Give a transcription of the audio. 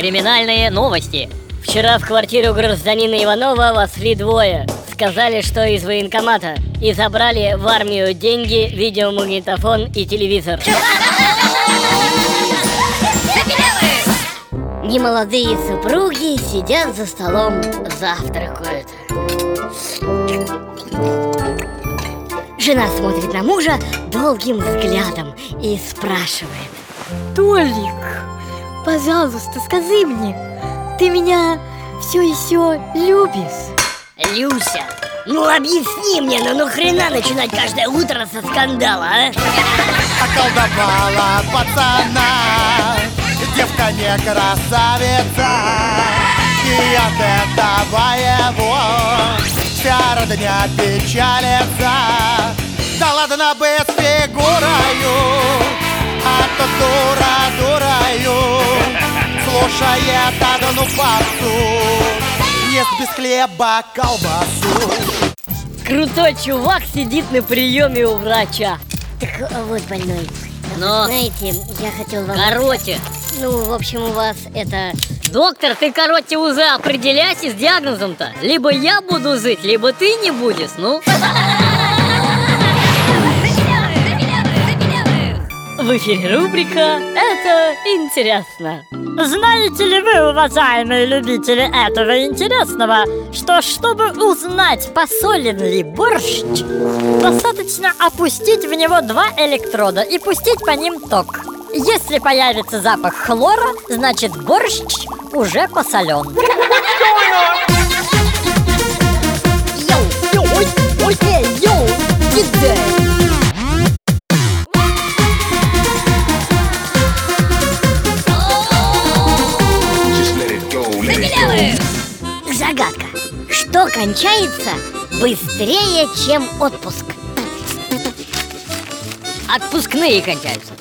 Криминальные новости. Вчера в квартиру гражданина Иванова вошли двое. Сказали, что из военкомата. И забрали в армию деньги, видеомагнитофон и телевизор. Немолодые супруги сидят за столом, завтракают. Жена смотрит на мужа долгим взглядом и спрашивает. Толик, пожалуйста, скажи мне, ты меня все еще любишь? Люся, ну объясни мне, ну нахрена начинать каждое утро со скандала, а? Околдовала пацана Девка не красавица И от этого его Вся родня печалится Да ладно бы с Слушает одну папсу Ест без хлеба колбасу Крутой чувак сидит на приеме у врача. Так а вот больной. Но, Знаете, я хотел вам... короче, Ну, в общем, у вас это... доктор, ты, короче, уже определяйся с диагнозом-то. Либо я буду жить, либо ты не будешь, ну. В эфире рубрика «Это интересно». Знаете ли вы, уважаемые любители этого интересного, что чтобы узнать, посолен ли борщ, достаточно опустить в него два электрода и пустить по ним ток. Если появится запах хлора, значит борщ уже посолен. Йоу! Йоу! Ой, ой, эй, йоу! Go. Загадка. Что кончается быстрее, чем отпуск? Отпускные кончаются.